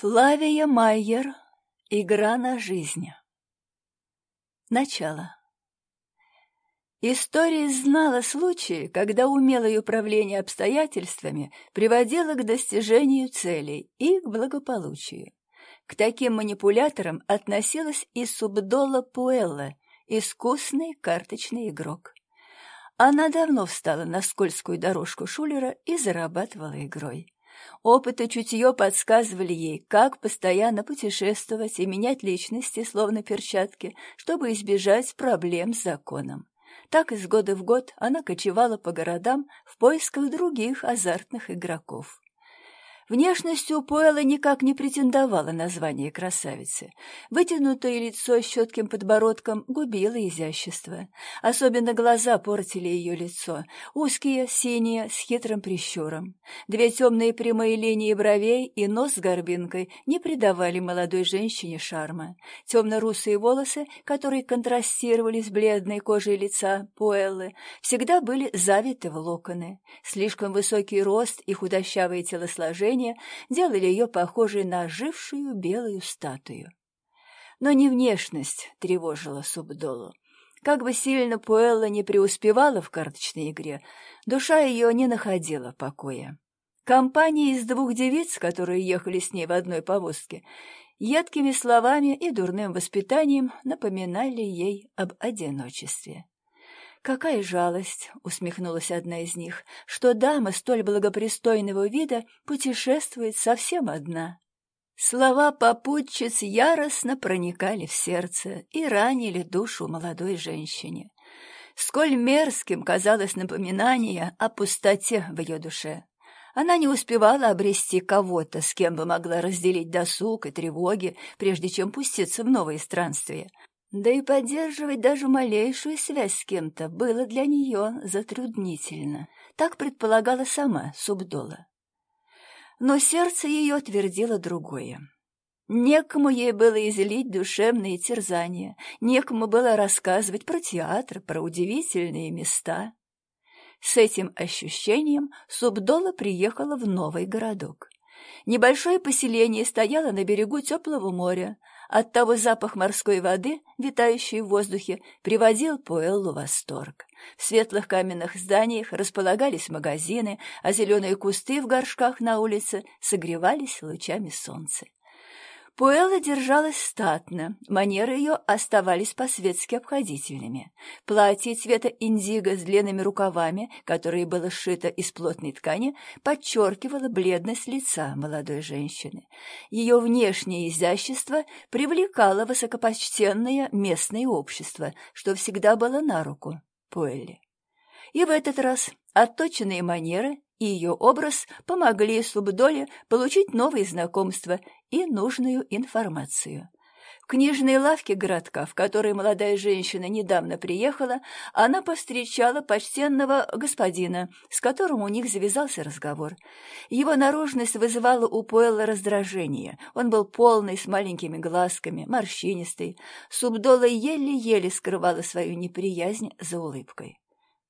Флавия Майер. Игра на жизнь. Начало. История знала случаи, когда умелое управление обстоятельствами приводило к достижению целей и к благополучию. К таким манипуляторам относилась и Субдола Пуэлла, искусный карточный игрок. Она давно встала на скользкую дорожку Шулера и зарабатывала игрой. Опыт и чутье подсказывали ей, как постоянно путешествовать и менять личности, словно перчатки, чтобы избежать проблем с законом. Так из года в год она кочевала по городам в поисках других азартных игроков. Внешностью Пуэлла никак не претендовала на звание красавицы. Вытянутое лицо с четким подбородком губило изящество. Особенно глаза портили ее лицо. Узкие, синие, с хитрым прищуром. Две темные прямые линии бровей и нос с горбинкой не придавали молодой женщине шарма. Темно-русые волосы, которые контрастировали с бледной кожей лица Пуэллы, всегда были завиты в локоны. Слишком высокий рост и худощавое телосложение движения делали ее похожей на ожившую белую статую. Но не внешность тревожила Субдолу. Как бы сильно Пуэлла не преуспевала в карточной игре, душа ее не находила покоя. Компания из двух девиц, которые ехали с ней в одной повозке, едкими словами и дурным воспитанием напоминали ей об одиночестве. «Какая жалость!» — усмехнулась одна из них, «что дама столь благопристойного вида путешествует совсем одна». Слова попутчиц яростно проникали в сердце и ранили душу молодой женщине. Сколь мерзким казалось напоминание о пустоте в ее душе. Она не успевала обрести кого-то, с кем бы могла разделить досуг и тревоги, прежде чем пуститься в новые странствия. Да и поддерживать даже малейшую связь с кем-то было для нее затруднительно. Так предполагала сама Субдола. Но сердце ее твердило другое. Некому ей было излить душевные терзания, некому было рассказывать про театр, про удивительные места. С этим ощущением Субдола приехала в новый городок. Небольшое поселение стояло на берегу теплого моря, Оттого запах морской воды, витающий в воздухе, приводил Пуэллу в восторг. В светлых каменных зданиях располагались магазины, а зеленые кусты в горшках на улице согревались лучами солнца. Пуэлла держалась статно, манеры ее оставались по-светски обходительными. Платье цвета индиго с длинными рукавами, которое было сшито из плотной ткани, подчеркивало бледность лица молодой женщины. Ее внешнее изящество привлекало высокопочтенное местное общество, что всегда было на руку Пуэлле. И в этот раз отточенные манеры и ее образ помогли Субдоле получить новые знакомства и нужную информацию. В книжной лавке городка, в которой молодая женщина недавно приехала, она повстречала почтенного господина, с которым у них завязался разговор. Его наружность вызывала у Пуэлла раздражение. Он был полный, с маленькими глазками, морщинистый. Субдола еле-еле скрывала свою неприязнь за улыбкой.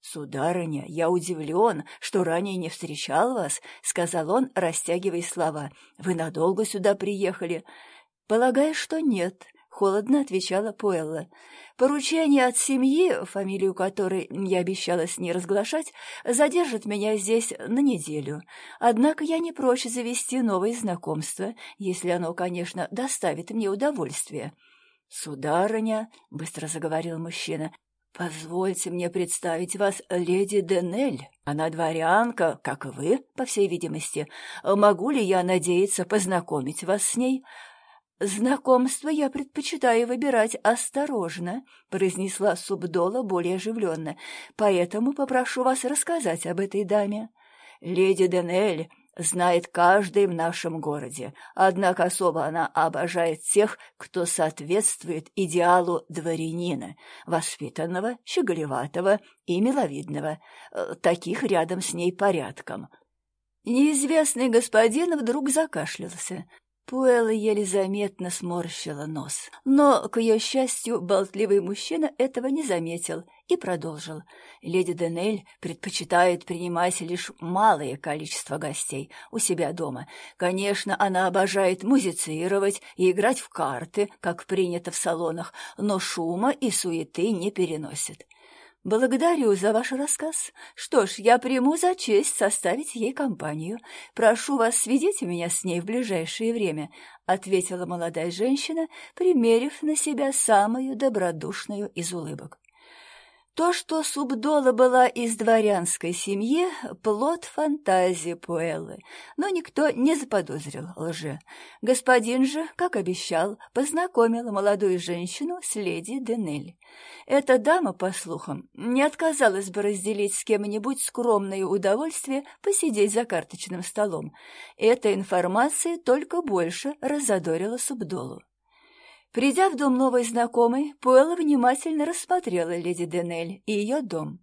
«Сударыня, я удивлен, что ранее не встречал вас», — сказал он, растягивая слова. «Вы надолго сюда приехали?» «Полагаю, что нет», — холодно отвечала Пуэлла. «Поручение от семьи, фамилию которой я обещалась не разглашать, задержит меня здесь на неделю. Однако я не прочь завести новые знакомства, если оно, конечно, доставит мне удовольствие». «Сударыня», — быстро заговорил мужчина, «Позвольте мне представить вас леди Денель. Она дворянка, как и вы, по всей видимости. Могу ли я надеяться познакомить вас с ней?» «Знакомство я предпочитаю выбирать осторожно», — произнесла Субдола более оживленно, «поэтому попрошу вас рассказать об этой даме». «Леди Денель знает каждый в нашем городе, однако особо она обожает тех, кто соответствует идеалу дворянина, воспитанного, щеголеватого и миловидного, э, таких рядом с ней порядком. Неизвестный господин вдруг закашлялся. Пуэлла еле заметно сморщила нос. Но, к ее счастью, болтливый мужчина этого не заметил и продолжил. Леди Денель предпочитает принимать лишь малое количество гостей у себя дома. Конечно, она обожает музицировать и играть в карты, как принято в салонах, но шума и суеты не переносит. «Благодарю за ваш рассказ. Что ж, я приму за честь составить ей компанию. Прошу вас сведите меня с ней в ближайшее время», — ответила молодая женщина, примерив на себя самую добродушную из улыбок. То, что Субдола была из дворянской семьи, плод фантазии Пуэллы, но никто не заподозрил лжи. Господин же, как обещал, познакомил молодую женщину с леди Денель. Эта дама, по слухам, не отказалась бы разделить с кем-нибудь скромное удовольствие посидеть за карточным столом. Эта информация только больше разодорила Субдолу. Придя в дом новой знакомой, Пуэлла внимательно рассмотрела леди Денель и ее дом.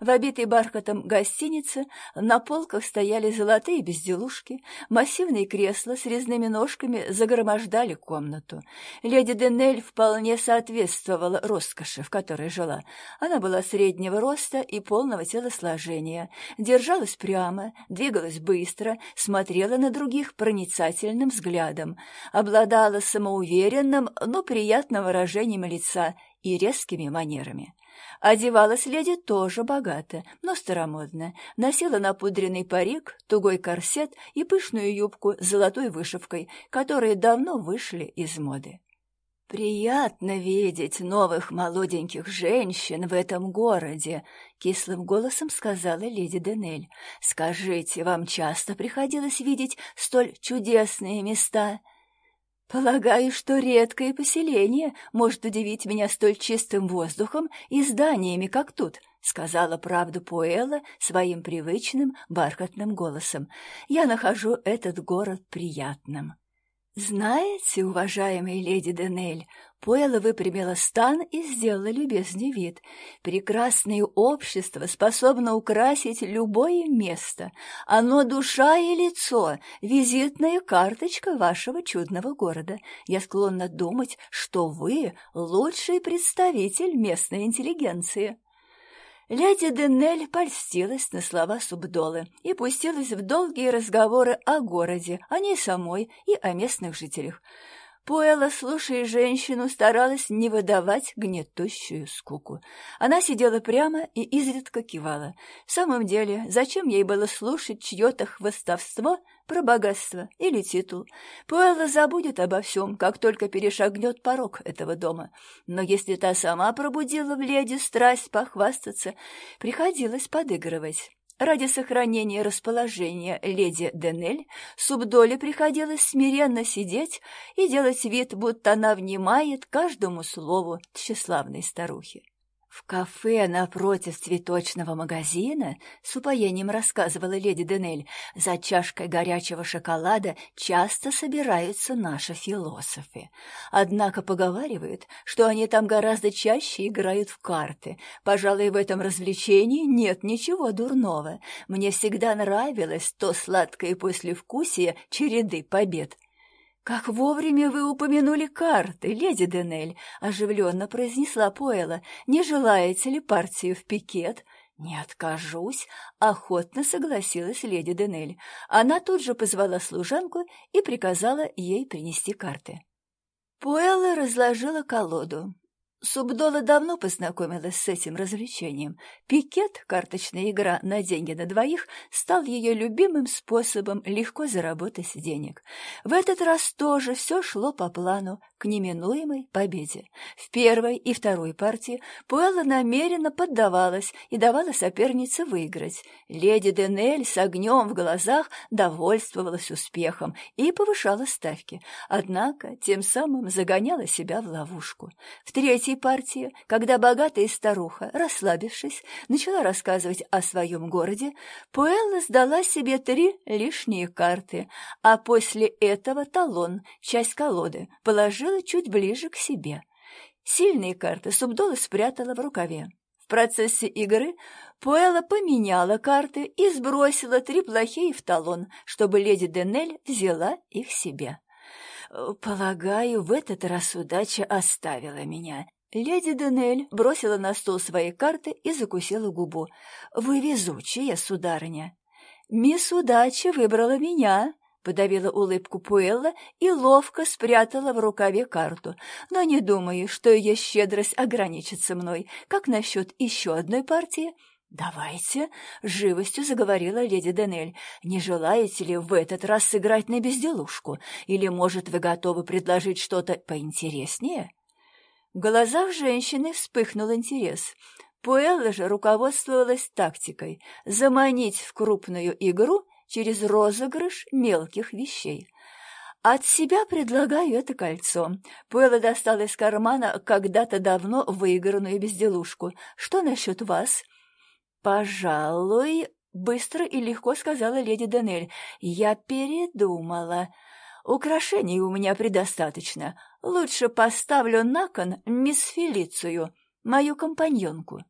В обитой бархатом гостинице на полках стояли золотые безделушки, массивные кресла с резными ножками загромождали комнату. Леди Денель вполне соответствовала роскоши, в которой жила. Она была среднего роста и полного телосложения, держалась прямо, двигалась быстро, смотрела на других проницательным взглядом, обладала самоуверенным, но приятным выражением лица и резкими манерами. Одевалась леди тоже богато, но старомодно. Носила напудренный парик, тугой корсет и пышную юбку с золотой вышивкой, которые давно вышли из моды. «Приятно видеть новых молоденьких женщин в этом городе», — кислым голосом сказала леди Денель. «Скажите, вам часто приходилось видеть столь чудесные места?» Полагаю, что редкое поселение может удивить меня столь чистым воздухом и зданиями, как тут, — сказала правду Пуэлла своим привычным бархатным голосом. Я нахожу этот город приятным. «Знаете, уважаемая леди Денель, Пуэлла выпрямила стан и сделала любезный вид. Прекрасное общество способно украсить любое место. Оно душа и лицо, визитная карточка вашего чудного города. Я склонна думать, что вы лучший представитель местной интеллигенции». Леди Денель польстилась на слова Субдолы и пустилась в долгие разговоры о городе, о ней самой и о местных жителях. Пуэлла, слушая женщину, старалась не выдавать гнетущую скуку. Она сидела прямо и изредка кивала. В самом деле, зачем ей было слушать чье-то хвостовство про богатство или титул? Пуэлла забудет обо всем, как только перешагнет порог этого дома. Но если та сама пробудила в леди страсть похвастаться, приходилось подыгрывать. Ради сохранения расположения леди Денель Субдоле приходилось смиренно сидеть и делать вид, будто она внимает каждому слову тщеславной старухи. В кафе напротив цветочного магазина, с упоением рассказывала леди Денель, за чашкой горячего шоколада часто собираются наши философы. Однако поговаривают, что они там гораздо чаще играют в карты. Пожалуй, в этом развлечении нет ничего дурного. Мне всегда нравилось то сладкое послевкусие череды побед. «Как вовремя вы упомянули карты, леди Денель!» — оживленно произнесла Пуэлла. «Не желаете ли партию в пикет?» «Не откажусь», — охотно согласилась леди Денель. Она тут же позвала служанку и приказала ей принести карты. Пуэлла разложила колоду. Субдола давно познакомилась с этим развлечением. Пикет, карточная игра на деньги на двоих, стал ее любимым способом легко заработать денег. В этот раз тоже все шло по плану к неминуемой победе. В первой и второй партии Пуэлла намеренно поддавалась и давала сопернице выиграть. Леди Денель с огнем в глазах довольствовалась успехом и повышала ставки, однако тем самым загоняла себя в ловушку. В третьей партии, когда богатая старуха, расслабившись, начала рассказывать о своем городе, Пуэлла сдала себе три лишние карты, а после этого талон, часть колоды, положила чуть ближе к себе. Сильные карты Субдола спрятала в рукаве. В процессе игры Пуэлла поменяла карты и сбросила три плохие в талон, чтобы леди Денель взяла их себе. Полагаю, в этот раз удача оставила меня. Леди Денель бросила на стол свои карты и закусила губу. «Вы везучая, сударыня!» «Мисс Удача выбрала меня!» Подавила улыбку Пуэлла и ловко спрятала в рукаве карту. «Но не думаю, что ее щедрость ограничится мной. Как насчет еще одной партии?» «Давайте», — живостью заговорила леди Денель. «Не желаете ли в этот раз сыграть на безделушку? Или, может, вы готовы предложить что-то поинтереснее?» В глазах женщины вспыхнул интерес. Пуэлла же руководствовалась тактикой — заманить в крупную игру через розыгрыш мелких вещей. От себя предлагаю это кольцо. Пуэлла достала из кармана когда-то давно выигранную безделушку. Что насчет вас? Пожалуй, быстро и легко сказала леди Данель. Я передумала. Украшений у меня предостаточно. Лучше поставлю на кон мисс Фелицию, мою компаньонку.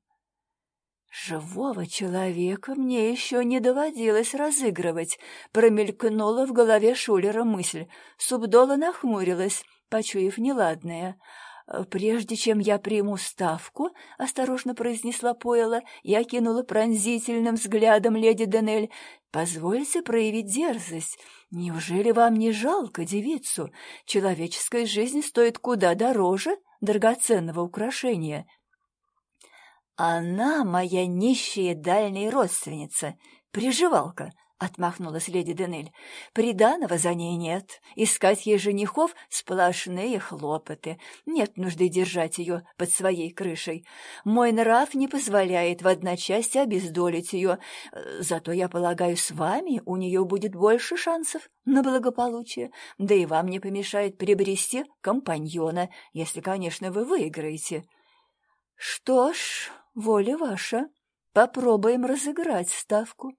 «Живого человека мне еще не доводилось разыгрывать», — промелькнула в голове Шулера мысль. Субдола нахмурилась, почуяв неладное. «Прежде чем я приму ставку», — осторожно произнесла Пойла и окинула пронзительным взглядом леди Денель, — «позвольте проявить дерзость. Неужели вам не жалко девицу? Человеческая жизнь стоит куда дороже драгоценного украшения». «Она моя нищая дальняя родственница, приживалка», — отмахнулась леди Денель. «Приданого за ней нет. Искать ей женихов — сплошные хлопоты. Нет нужды держать ее под своей крышей. Мой нрав не позволяет в одночасье обездолить ее. Зато, я полагаю, с вами у нее будет больше шансов на благополучие. Да и вам не помешает приобрести компаньона, если, конечно, вы выиграете». «Что ж, воля ваша. Попробуем разыграть ставку».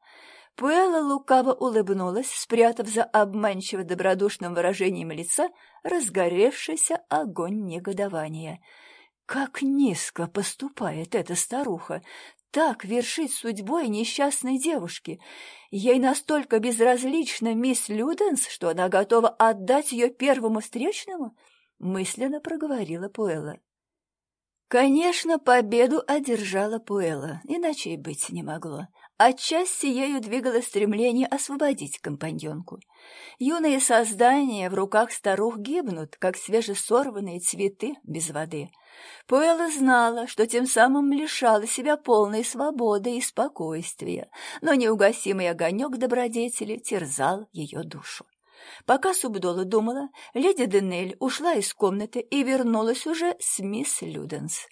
Пуэлла лукаво улыбнулась, спрятав за обманчиво добродушным выражением лица разгоревшийся огонь негодования. Как низко поступает эта старуха! Так вершить судьбой несчастной девушки! Ей настолько безразлична мисс Люденс, что она готова отдать ее первому встречному? Мысленно проговорила Пуэлла. Конечно, победу одержала Пуэлла, иначе и быть не могло. Отчасти ею двигало стремление освободить компаньонку. Юные создания в руках старух гибнут, как свежесорванные цветы без воды. Пуэлла знала, что тем самым лишала себя полной свободы и спокойствия, но неугасимый огонек добродетели терзал ее душу. Пока Субдола думала, леди Денель ушла из комнаты и вернулась уже с мисс Люденс.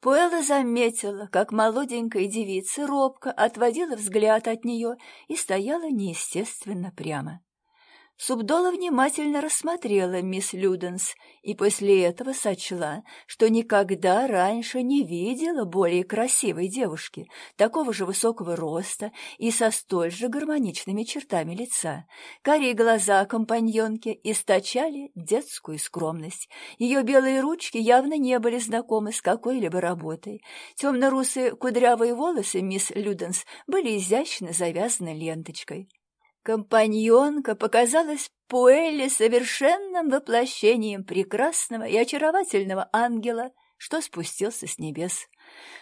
Пуэлла заметила, как молоденькая девица робко отводила взгляд от нее и стояла неестественно прямо. Субдола внимательно рассмотрела мисс Люденс и после этого сочла, что никогда раньше не видела более красивой девушки, такого же высокого роста и со столь же гармоничными чертами лица. Карие глаза компаньонки источали детскую скромность. Ее белые ручки явно не были знакомы с какой-либо работой. Темно-русые кудрявые волосы мисс Люденс были изящно завязаны ленточкой. Компаньонка показалась Пуэлле совершенным воплощением прекрасного и очаровательного ангела, что спустился с небес.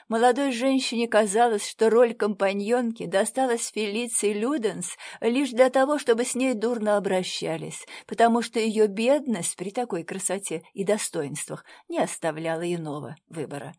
Молодой женщине казалось, что роль компаньонки досталась Фелиции Люденс лишь для того, чтобы с ней дурно обращались, потому что ее бедность при такой красоте и достоинствах не оставляла иного выбора.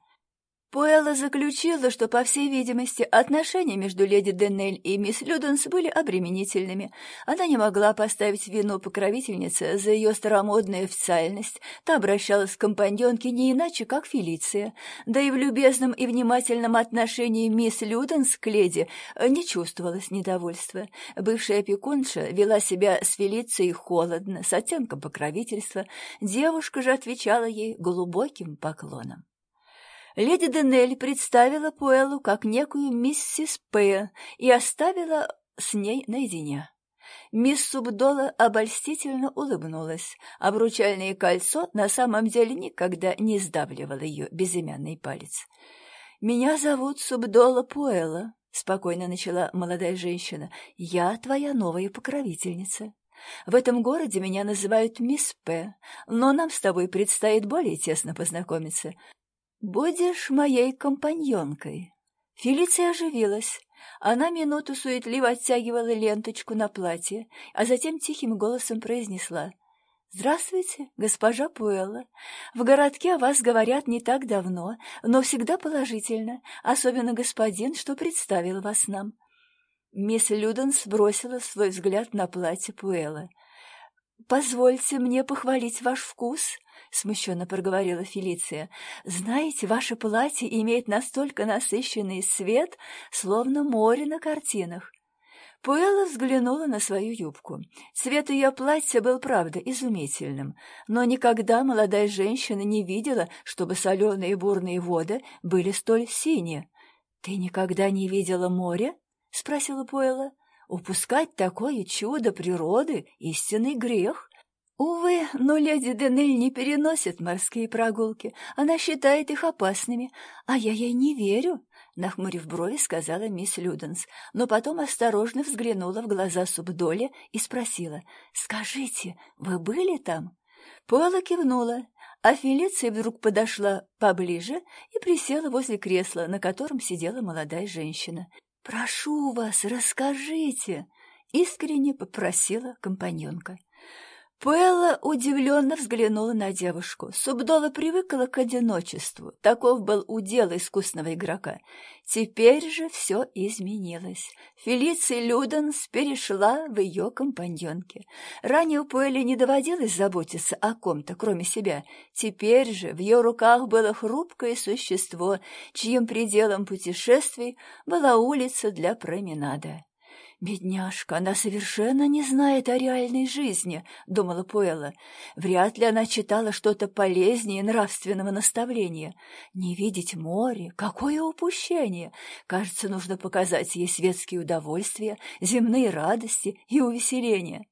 Пуэлла заключила, что, по всей видимости, отношения между леди Денель и мисс Люденс были обременительными. Она не могла поставить вину покровительнице за ее старомодную официальность. Та обращалась к компаньонке не иначе, как Фелиция. Да и в любезном и внимательном отношении мисс Люденс к леди не чувствовалось недовольства. Бывшая опекунша вела себя с Фелицией холодно, с оттенком покровительства. Девушка же отвечала ей глубоким поклоном. Леди Денель представила Пуэллу как некую миссис П. и оставила с ней наедине. Мисс Субдола обольстительно улыбнулась. Обручальное кольцо на самом деле никогда не сдавливало ее безымянный палец. «Меня зовут Субдола Пуэлла», — спокойно начала молодая женщина. «Я твоя новая покровительница». В этом городе меня называют мисс П, но нам с тобой предстоит более тесно познакомиться. Будешь моей компаньонкой». Фелиция оживилась. Она минуту суетливо оттягивала ленточку на платье, а затем тихим голосом произнесла «Здравствуйте, госпожа Пуэлла. В городке о вас говорят не так давно, но всегда положительно, особенно господин, что представил вас нам». Мисс Люденс бросила свой взгляд на платье Пуэлла. «Позвольте мне похвалить ваш вкус», — смущенно проговорила Фелиция. «Знаете, ваше платье имеет настолько насыщенный свет, словно море на картинах. Пуэлла взглянула на свою юбку. Цвет ее платья был, правда, изумительным, но никогда молодая женщина не видела, чтобы соленые бурные воды были столь синие. «Ты никогда не видела море?» — спросила Пуэлла. «Упускать такое чудо природы — истинный грех». Увы, но леди Денель не переносит морские прогулки. Она считает их опасными, а я ей не верю нахмурив брови, сказала мисс Люденс, но потом осторожно взглянула в глаза Субдоле и спросила, «Скажите, вы были там?» Пола кивнула, а Фелиция вдруг подошла поближе и присела возле кресла, на котором сидела молодая женщина. «Прошу вас, расскажите!» — искренне попросила компаньонка. Пуэлла удивленно взглянула на девушку. Субдола привыкла к одиночеству. Таков был удел искусного игрока. Теперь же все изменилось. Фелиция Люденс перешла в ее компаньонки. Ранее у Пуэлли не доводилось заботиться о ком-то, кроме себя. Теперь же в ее руках было хрупкое существо, чьим пределом путешествий была улица для променада. «Бедняжка, она совершенно не знает о реальной жизни», — думала Пуэлла. «Вряд ли она читала что-то полезнее нравственного наставления. Не видеть море — какое упущение! Кажется, нужно показать ей светские удовольствия, земные радости и увеселения».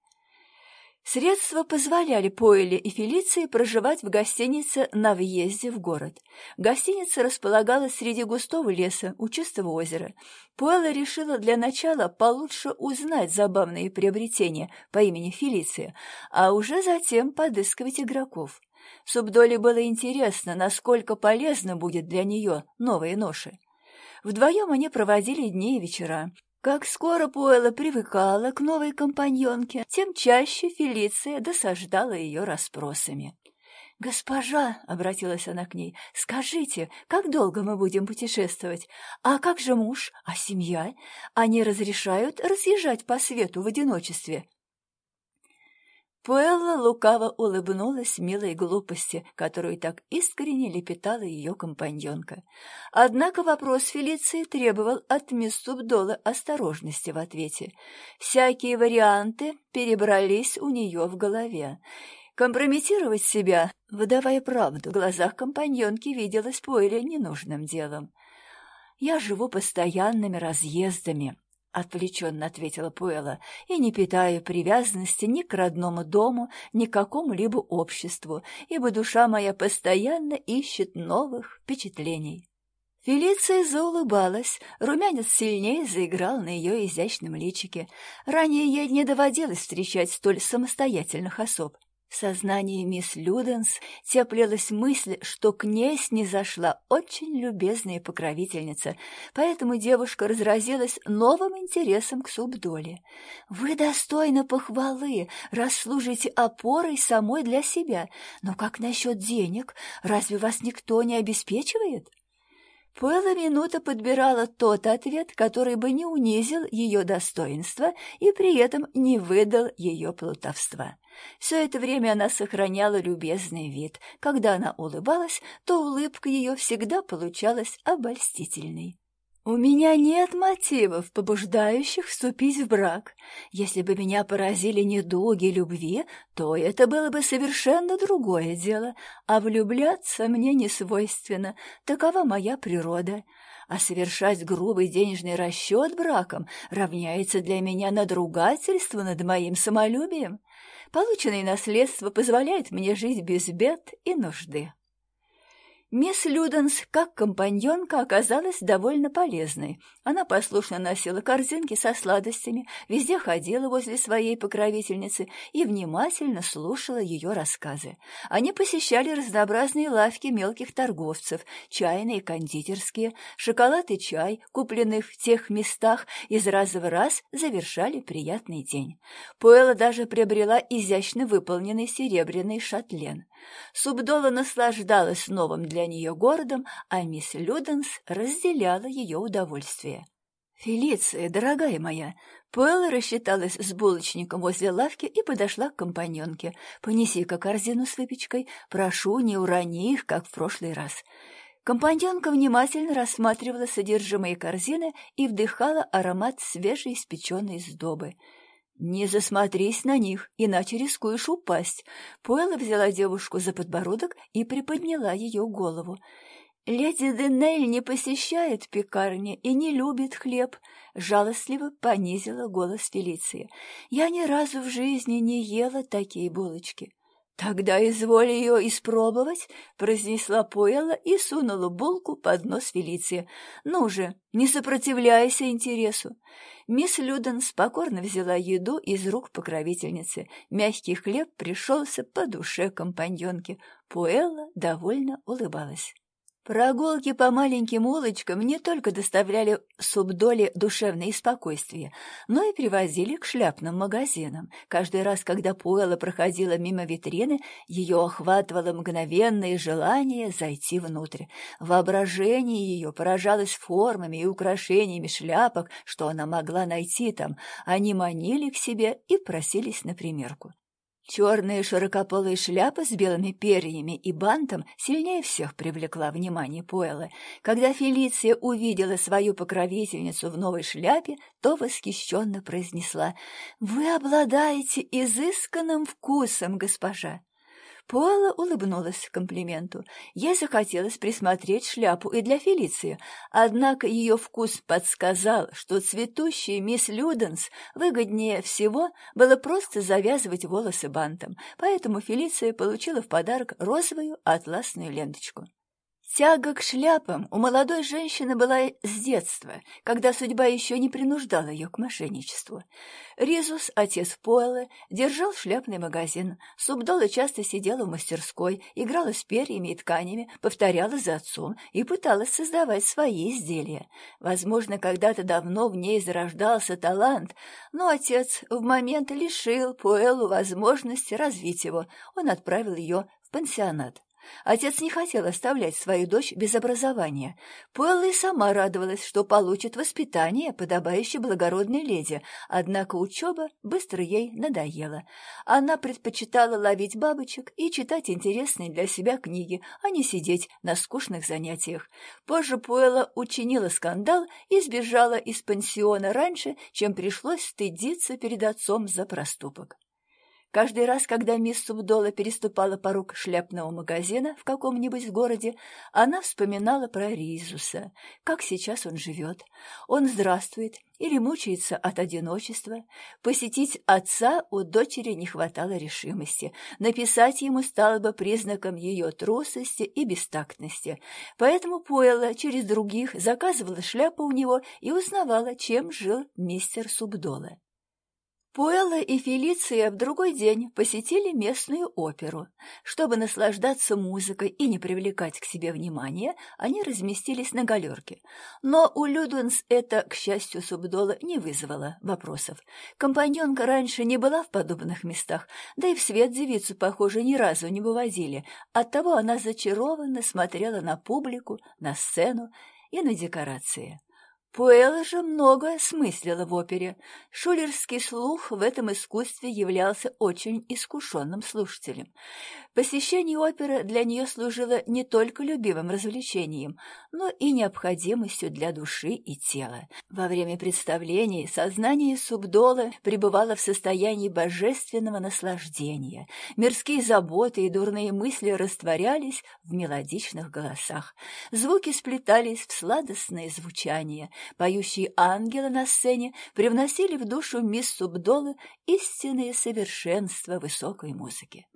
Средства позволяли Поэле и Фелиции проживать в гостинице на въезде в город. Гостиница располагалась среди густого леса у чистого озера. Поэла решила для начала получше узнать забавные приобретения по имени Фелиция, а уже затем подыскивать игроков. Субдоле было интересно, насколько полезно будет для нее новые ноши. Вдвоем они проводили дни и вечера. Как скоро Пуэлла привыкала к новой компаньонке, тем чаще Фелиция досаждала ее расспросами. «Госпожа», — обратилась она к ней, — «скажите, как долго мы будем путешествовать? А как же муж? А семья? Они разрешают разъезжать по свету в одиночестве?» Пуэлла лукаво улыбнулась милой глупости, которую так искренне лепетала ее компаньонка. Однако вопрос Фелиции требовал от мисс Субдола осторожности в ответе. Всякие варианты перебрались у нее в голове. Компрометировать себя, выдавая правду, в глазах компаньонки виделось Пуэле ненужным делом. «Я живу постоянными разъездами», — отвлеченно ответила Пуэла, «и не питаю привязанности ни к родному дому, ни к какому-либо обществу, ибо душа моя постоянно ищет новых впечатлений». Фелиция заулыбалась, румянец сильнее заиграл на ее изящном личике. Ранее ей не доводилось встречать столь самостоятельных особ. В сознании мисс Люденс теплилась мысль, что к ней снизошла очень любезная покровительница, поэтому девушка разразилась новым интересом к субдоле. «Вы достойны похвалы, раз служите опорой самой для себя, но как насчет денег? Разве вас никто не обеспечивает?» Пэлла минута подбирала тот ответ, который бы не унизил ее достоинство и при этом не выдал ее плутовства. Все это время она сохраняла любезный вид. Когда она улыбалась, то улыбка ее всегда получалась обольстительной. «У меня нет мотивов, побуждающих вступить в брак. Если бы меня поразили недуги любви, то это было бы совершенно другое дело, а влюбляться мне не свойственно, такова моя природа. А совершать грубый денежный расчет браком равняется для меня надругательство над моим самолюбием. Полученное наследство позволяет мне жить без бед и нужды». Мисс Люденс, как компаньонка, оказалась довольно полезной. Она послушно носила корзинки со сладостями, везде ходила возле своей покровительницы и внимательно слушала ее рассказы. Они посещали разнообразные лавки мелких торговцев, чайные, кондитерские, шоколад и чай, купленные в тех местах, из раза в раз завершали приятный день. Пуэлла даже приобрела изящно выполненный серебряный шатлен. Субдола наслаждалась новым для нее городом, а мисс Люденс разделяла ее удовольствие. «Фелиция, дорогая моя!» Пуэлла рассчиталась с булочником возле лавки и подошла к компаньонке. «Понеси-ка корзину с выпечкой. Прошу, не урони их, как в прошлый раз». Компаньонка внимательно рассматривала содержимое корзины и вдыхала аромат свежеиспеченной сдобы. «Не засмотрись на них, иначе рискуешь упасть». Пуэлла взяла девушку за подбородок и приподняла ее голову. «Леди Денель не посещает пекарни и не любит хлеб», — жалостливо понизила голос Фелиции. «Я ни разу в жизни не ела такие булочки». «Тогда изволь ее испробовать», — произнесла Пуэлла и сунула булку под нос Фелиции. «Ну же, не сопротивляйся интересу». Мисс Люден покорно взяла еду из рук покровительницы. Мягкий хлеб пришелся по душе компаньонки. Пуэлла довольно улыбалась. Прогулки по маленьким улочкам не только доставляли субдоле душевное спокойствие, но и привозили к шляпным магазинам. Каждый раз, когда Пуэлла проходила мимо витрины, ее охватывало мгновенное желание зайти внутрь. Воображение ее поражалось формами и украшениями шляпок, что она могла найти там. Они манили к себе и просились на примерку. Черная широкополая шляпа с белыми перьями и бантом сильнее всех привлекла внимание Пуэллы. Когда Фелиция увидела свою покровительницу в новой шляпе, то восхищенно произнесла «Вы обладаете изысканным вкусом, госпожа!» Пола улыбнулась комплименту. Ей захотелось присмотреть шляпу и для Фелиции, однако ее вкус подсказал, что цветущей мисс Люденс выгоднее всего было просто завязывать волосы бантом, поэтому Фелиция получила в подарок розовую атласную ленточку. Тяга к шляпам у молодой женщины была с детства, когда судьба еще не принуждала ее к мошенничеству. Ризус, отец Пойлы, держал шляпный магазин. Субдола часто сидела в мастерской, играла с перьями и тканями, повторяла за отцом и пыталась создавать свои изделия. Возможно, когда-то давно в ней зарождался талант, но отец в момент лишил Поэлу возможности развить его. Он отправил ее в пансионат. Отец не хотел оставлять свою дочь без образования. Пуэлла и сама радовалась, что получит воспитание, подобающее благородной леди, однако учеба быстро ей надоела. Она предпочитала ловить бабочек и читать интересные для себя книги, а не сидеть на скучных занятиях. Позже Пуэлла учинила скандал и сбежала из пансиона раньше, чем пришлось стыдиться перед отцом за проступок. Каждый раз, когда мисс Субдола переступала порог шляпного магазина в каком-нибудь городе, она вспоминала про Ризуса, как сейчас он живет. Он здравствует или мучается от одиночества. Посетить отца у дочери не хватало решимости. Написать ему стало бы признаком ее трусости и бестактности. Поэтому Пуэлла через других заказывала шляпу у него и узнавала, чем жил мистер Субдола. Пуэлла и Фелиция в другой день посетили местную оперу. Чтобы наслаждаться музыкой и не привлекать к себе внимания, они разместились на галерке. Но у Людвинс это, к счастью, Субдола не вызвало вопросов. Компаньонка раньше не была в подобных местах, да и в свет девицу, похоже, ни разу не выводили. Оттого она зачарованно смотрела на публику, на сцену и на декорации. Пуэлла же многое смыслила в опере. Шулерский слух в этом искусстве являлся очень искушенным слушателем. Посещение оперы для нее служило не только любимым развлечением, но и необходимостью для души и тела. Во время представлений сознание Субдола пребывало в состоянии божественного наслаждения. Мирские заботы и дурные мысли растворялись в мелодичных голосах. Звуки сплетались в сладостное звучание — Поющие ангелы на сцене привносили в душу мисс Субдолы истинное совершенство высокой музыки.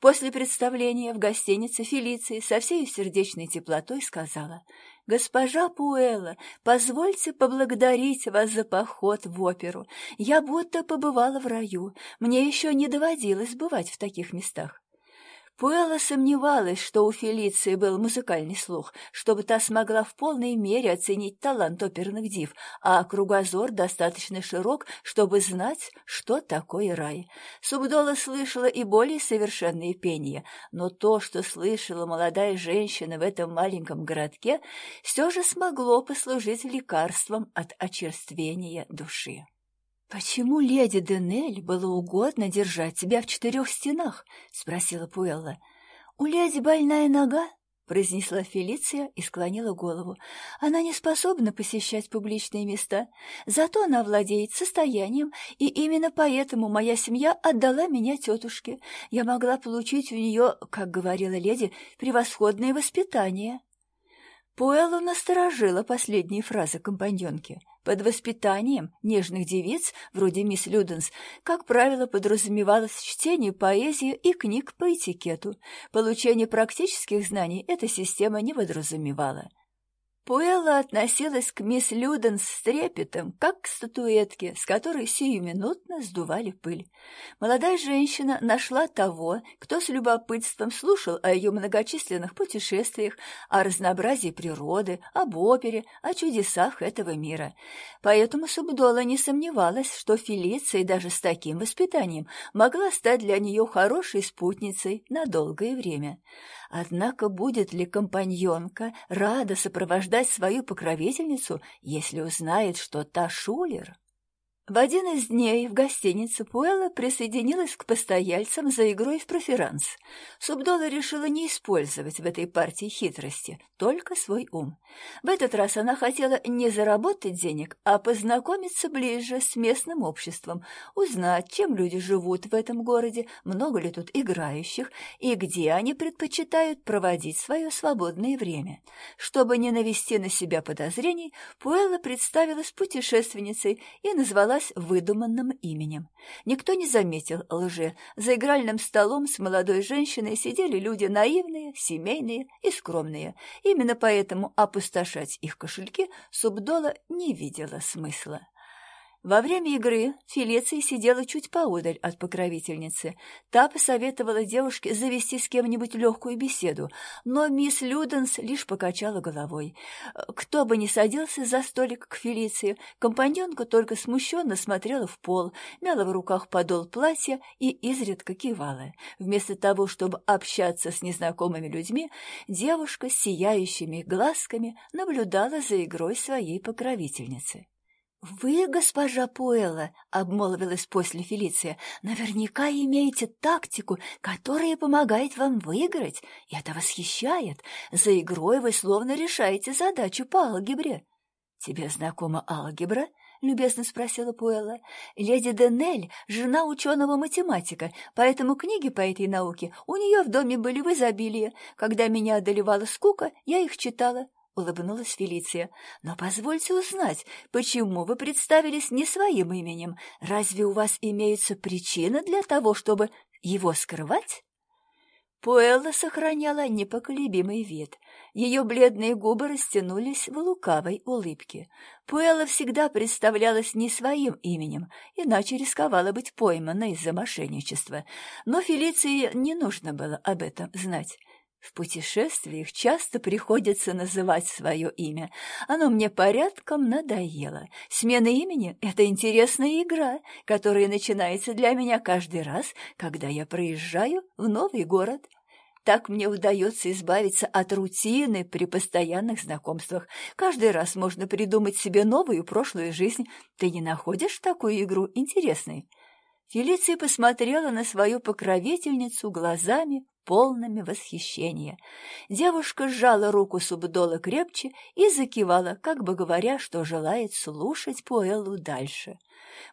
После представления в гостинице Фелиции со всей сердечной теплотой сказала «Госпожа Пуэлла, позвольте поблагодарить вас за поход в оперу. Я будто побывала в раю. Мне еще не доводилось бывать в таких местах. Пуэлла сомневалась, что у Фелиции был музыкальный слух, чтобы та смогла в полной мере оценить талант оперных див, а кругозор достаточно широк, чтобы знать, что такое рай. Субдола слышала и более совершенные пения, но то, что слышала молодая женщина в этом маленьком городке, все же смогло послужить лекарством от очерствения души. «Почему леди Денель было угодно держать тебя в четырех стенах?» — спросила Пуэлла. «У леди больная нога?» — произнесла Фелиция и склонила голову. «Она не способна посещать публичные места, зато она владеет состоянием, и именно поэтому моя семья отдала меня тетушке. Я могла получить у нее, как говорила леди, превосходное воспитание». Пуэллу насторожила последние фразы компаньонки — под воспитанием нежных девиц, вроде мисс Люденс, как правило, подразумевалось чтение поэзии и книг по этикету. Получение практических знаний эта система не подразумевала. Пуэлла относилась к мисс Люден с трепетом, как к статуэтке, с которой сиюминутно сдували пыль. Молодая женщина нашла того, кто с любопытством слушал о ее многочисленных путешествиях, о разнообразии природы, об опере, о чудесах этого мира. Поэтому Субдола не сомневалась, что Фелиция даже с таким воспитанием могла стать для нее хорошей спутницей на долгое время. Однако будет ли компаньонка рада сопровождать свою покровительницу, если узнает, что та шулер? В один из дней в гостинице Пуэлла присоединилась к постояльцам за игрой в проферанс. Субдола решила не использовать в этой партии хитрости, только свой ум. В этот раз она хотела не заработать денег, а познакомиться ближе с местным обществом, узнать, чем люди живут в этом городе, много ли тут играющих и где они предпочитают проводить свое свободное время. Чтобы не навести на себя подозрений, Пуэлла представилась путешественницей и назвала назвалась выдуманным именем. Никто не заметил лжи. За игральным столом с молодой женщиной сидели люди наивные, семейные и скромные. Именно поэтому опустошать их кошельки Субдола не видела смысла. Во время игры Фелиция сидела чуть поодаль от покровительницы. Та посоветовала девушке завести с кем-нибудь легкую беседу, но мисс Люденс лишь покачала головой. Кто бы ни садился за столик к Фелиции, компаньонка только смущенно смотрела в пол, мяла в руках подол платья и изредка кивала. Вместо того, чтобы общаться с незнакомыми людьми, девушка с сияющими глазками наблюдала за игрой своей покровительницы. «Вы, госпожа Пуэлла, — обмолвилась после Фелиция, — наверняка имеете тактику, которая помогает вам выиграть, это восхищает. За игрой вы словно решаете задачу по алгебре». «Тебе знакома алгебра?» — любезно спросила Пуэлла. «Леди Денель — жена ученого-математика, поэтому книги по этой науке у нее в доме были в изобилии. Когда меня одолевала скука, я их читала. — улыбнулась Фелиция. «Но позвольте узнать, почему вы представились не своим именем? Разве у вас имеются причины для того, чтобы его скрывать?» Пуэлла сохраняла непоколебимый вид. Ее бледные губы растянулись в лукавой улыбке. Пуэлла всегда представлялась не своим именем, иначе рисковала быть пойманной из-за мошенничества. Но Фелиции не нужно было об этом знать. В путешествиях часто приходится называть свое имя. Оно мне порядком надоело. Смена имени — это интересная игра, которая начинается для меня каждый раз, когда я проезжаю в новый город. Так мне удается избавиться от рутины при постоянных знакомствах. Каждый раз можно придумать себе новую прошлую жизнь. Ты не находишь такую игру интересной?» Фелиция посмотрела на свою покровительницу глазами, полными восхищения. Девушка сжала руку Субдола крепче и закивала, как бы говоря, что желает слушать Пуэллу дальше.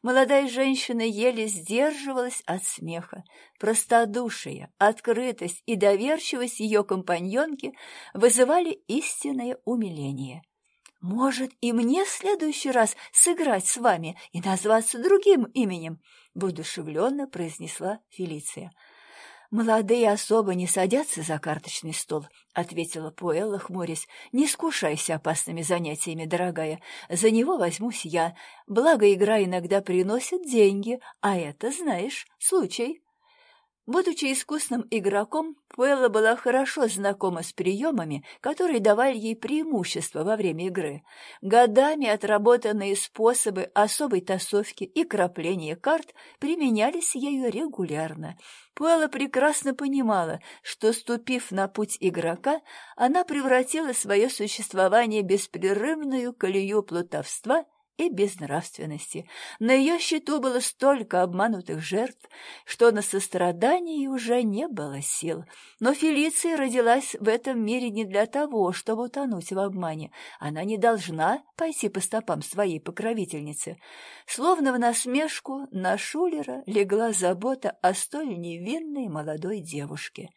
Молодая женщина еле сдерживалась от смеха. Простодушие, открытость и доверчивость ее компаньонки вызывали истинное умиление. «Может, и мне в следующий раз сыграть с вами и назваться другим именем?» — воодушевленно произнесла Фелиция. «Молодые особо не садятся за карточный стол», — ответила Пуэлла, хмурясь. «Не скушайся опасными занятиями, дорогая. За него возьмусь я. Благо, игра иногда приносит деньги, а это, знаешь, случай». Будучи искусным игроком, Пуэлла была хорошо знакома с приемами, которые давали ей преимущество во время игры. Годами отработанные способы особой тасовки и крапления карт применялись ею регулярно. Пуэлла прекрасно понимала, что, ступив на путь игрока, она превратила свое существование в беспрерывную колею плутовства и безнравственности. На ее счету было столько обманутых жертв, что на сострадании уже не было сил. Но Фелиция родилась в этом мире не для того, чтобы утонуть в обмане. Она не должна пойти по стопам своей покровительницы. Словно в насмешку на Шулера легла забота о столь невинной молодой девушке.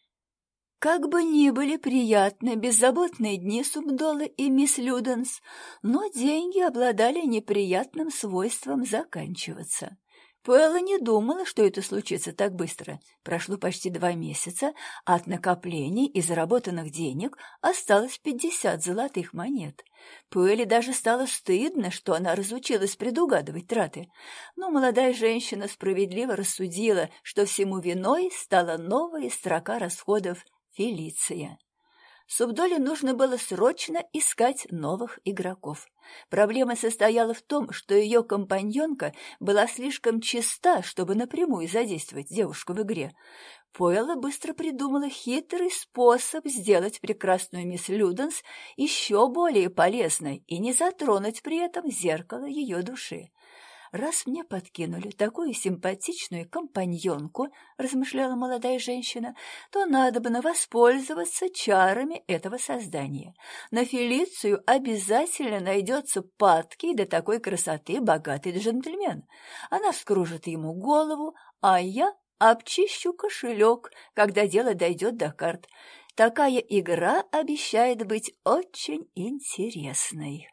Как бы ни были приятны беззаботные дни Субдолы и мисс Люденс, но деньги обладали неприятным свойством заканчиваться. Пуэлла не думала, что это случится так быстро. Прошло почти два месяца, а от накоплений и заработанных денег осталось пятьдесят золотых монет. Пуэлле даже стало стыдно, что она разучилась предугадывать траты. Но молодая женщина справедливо рассудила, что всему виной стала новая строка расходов Фелиция. Субдоле нужно было срочно искать новых игроков. Проблема состояла в том, что ее компаньонка была слишком чиста, чтобы напрямую задействовать девушку в игре. Пойла быстро придумала хитрый способ сделать прекрасную мисс Люденс еще более полезной и не затронуть при этом зеркало ее души. «Раз мне подкинули такую симпатичную компаньонку, — размышляла молодая женщина, — то надо бы воспользоваться чарами этого создания. На Фелицию обязательно найдется падкий до такой красоты богатый джентльмен. Она вскружит ему голову, а я обчищу кошелек, когда дело дойдет до карт. Такая игра обещает быть очень интересной».